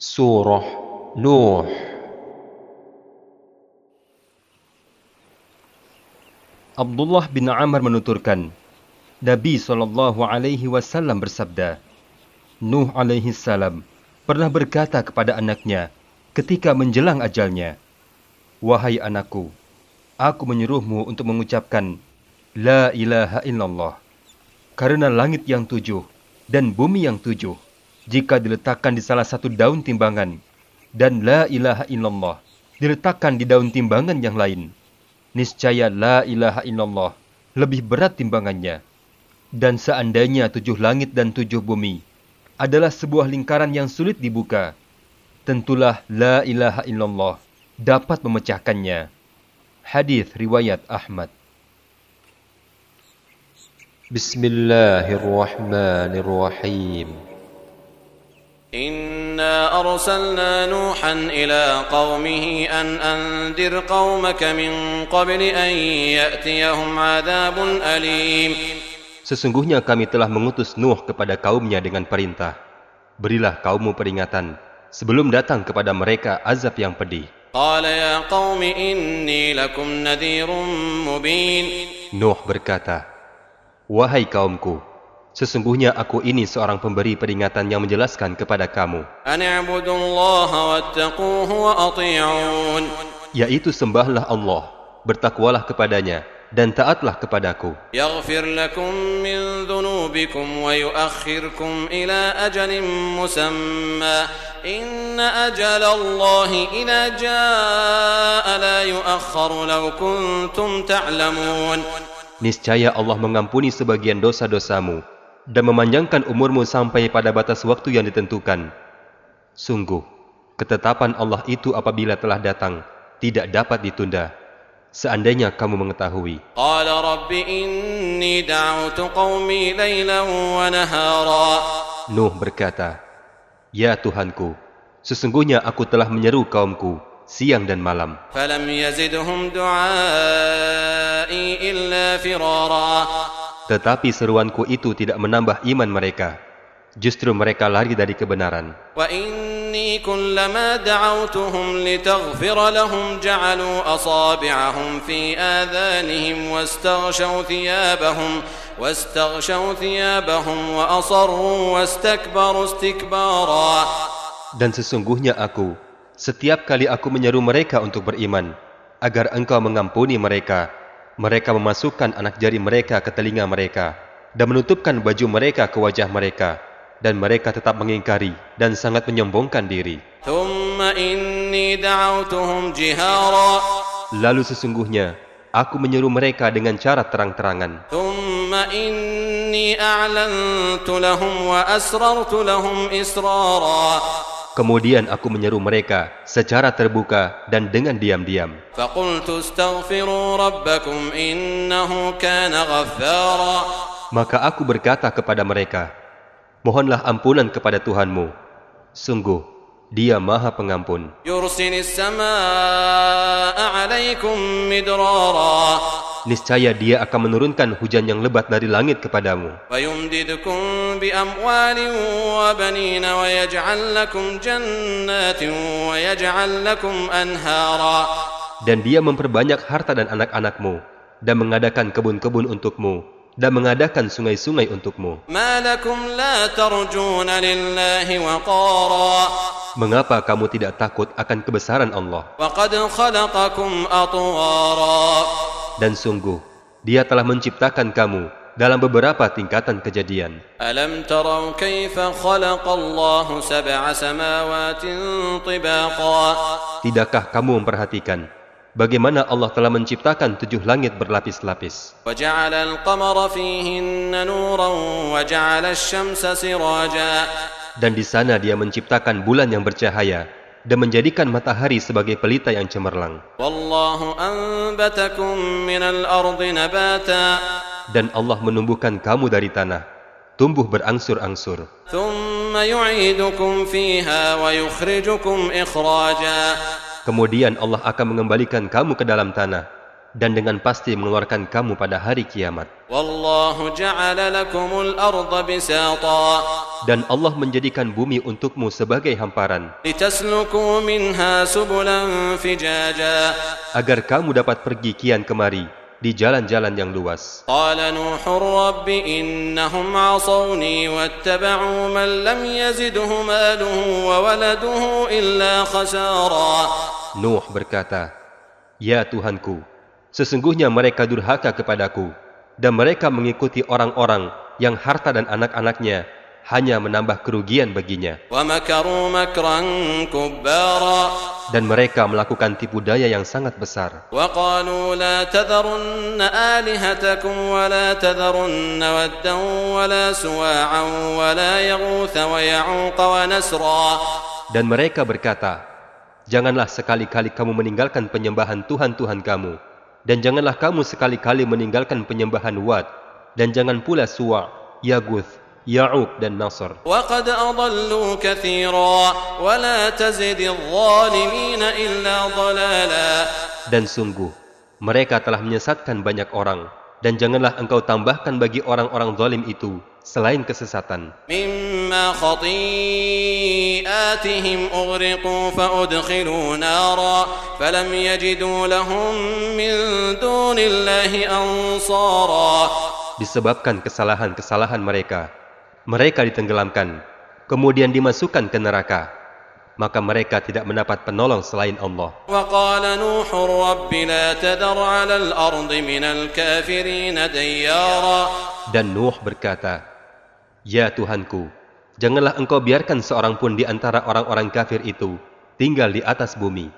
Surah Nuh Abdullah bin Amr menuturkan, Nabi Shallallahu Alaihi Wasallam bersabda, Nuh alaihi salam pernah berkata kepada anaknya ketika menjelang ajalnya, Wahai anakku, aku menyuruhmu untuk mengucapkan La ilaha illallah. Karena langit yang tujuh dan bumi yang tujuh, jika diletakkan di salah satu daun timbangan, dan La ilaha illallah diletakkan di daun timbangan yang lain, niscaya La ilaha illallah lebih berat timbangannya. Dan seandainya tujuh langit dan tujuh bumi adalah sebuah lingkaran yang sulit dibuka, tentulah La ilaha illallah dapat memecahkannya. Hadis riwayat Ahmad. Bismillahirrahmanirrahim إنا أرسلنا نوحا إلى قومه أن أنذر قومك من قبل أن يأتيهم عذاب أليم Sesungguhnya kami telah mengutus Nuh kepada kaumnya dengan perintah. Berilah kaummu peringatan sebelum datang kepada mereka azab yang pedih. قال يا قوم إني لكم نذير مبين Nuh berkata, Wahai kaumku, Sesungguhnya aku ini seorang pemberi peringatan yang menjelaskan kepada kamu. Yaitu sembahlah Allah, bertakwalah kepadanya, dan taatlah kepadaku. Niscaya Allah mengampuni sebagian dosa-dosamu dan memanjangkan umurmu sampai pada batas waktu yang ditentukan. Sungguh, ketetapan Allah itu apabila telah datang, tidak dapat ditunda. Seandainya kamu mengetahui. Nuh berkata, Ya Tuhanku, sesungguhnya aku telah menyeru kaumku siang dan malam. فلم يزدهم دعائي إلا فرارا Tetapi seruanku itu tidak menambah iman mereka. Justru mereka lari dari kebenaran. وإني كلما دعوتهم لتغفر لهم جعلوا أصابعهم في آذانهم واستغشوا ثيابهم واستغشوا ثيابهم وأصروا واستكبروا استكبارا Dan sesungguhnya aku, setiap kali aku menyeru mereka untuk beriman, agar engkau mengampuni mereka, mereka memasukkan anak jari mereka ke telinga mereka dan menutupkan baju mereka ke wajah mereka dan mereka tetap mengingkari dan sangat menyombongkan diri. Lalu sesungguhnya aku menyeru mereka dengan cara terang-terangan. Kemudian aku menyeru mereka secara terbuka dan dengan diam-diam. Maka aku berkata kepada mereka, Mohonlah ampunan kepada Tuhanmu. Sungguh, dia maha pengampun niscaya dia akan menurunkan hujan yang lebat dari langit kepadamu. Dan dia memperbanyak harta dan anak-anakmu, dan mengadakan kebun-kebun untukmu, dan mengadakan sungai-sungai untukmu. Mengapa kamu tidak takut akan kebesaran Allah? Dan sungguh, dia telah menciptakan kamu dalam beberapa tingkatan kejadian. Tidakkah kamu memperhatikan bagaimana Allah telah menciptakan tujuh langit berlapis-lapis. Dan di sana dia menciptakan bulan yang bercahaya dan menjadikan matahari sebagai pelita yang cemerlang. Dan Allah menumbuhkan kamu dari tanah, tumbuh berangsur-angsur. Kemudian Allah akan mengembalikan kamu ke dalam tanah dan dengan pasti mengeluarkan kamu pada hari kiamat. Dan Allah menjadikan bumi untukmu sebagai hamparan. Agar kamu dapat pergi kian kemari di jalan-jalan yang luas. Nuh berkata, Ya Tuhanku, Sesungguhnya mereka durhaka kepadaku, dan mereka mengikuti orang-orang yang harta dan anak-anaknya hanya menambah kerugian baginya. Dan mereka melakukan tipu daya yang sangat besar. Dan mereka berkata, Janganlah sekali-kali kamu meninggalkan penyembahan Tuhan-Tuhan kamu, dan janganlah kamu sekali-kali meninggalkan penyembahan Wad, dan jangan pula Suwa, Yaguth, Ya'uq, dan Nasr. وقد أضلوا كثيرا ولا تزد الظالمين إلا ضلالا Dan sungguh, mereka telah menyesatkan banyak orang, dan janganlah engkau tambahkan bagi orang-orang zalim itu selain kesesatan. Disebabkan kesalahan-kesalahan mereka, mereka ditenggelamkan, kemudian dimasukkan ke neraka. maka mereka tidak mendapat penolong selain Allah. Dan Nuh berkata, Ya Tuhanku, janganlah engkau biarkan seorang pun di antara orang-orang kafir itu tinggal di atas bumi.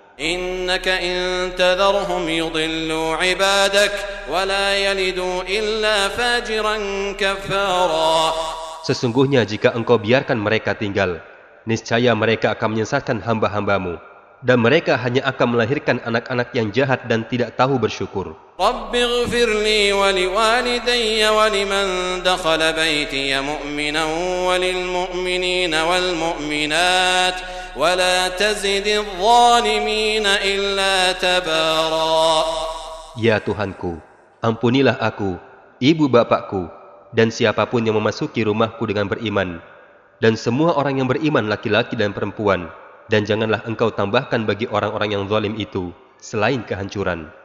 Sesungguhnya jika engkau biarkan mereka tinggal, niscaya mereka akan menyesatkan hamba-hambamu dan mereka hanya akan melahirkan anak-anak yang jahat dan tidak tahu bersyukur. Ya Tuhanku, ampunilah aku, ibu bapakku, dan siapa pun yang memasuki rumahku dengan beriman, dan semua orang yang beriman laki-laki dan perempuan, dan janganlah engkau tambahkan bagi orang-orang yang zalim itu selain kehancuran.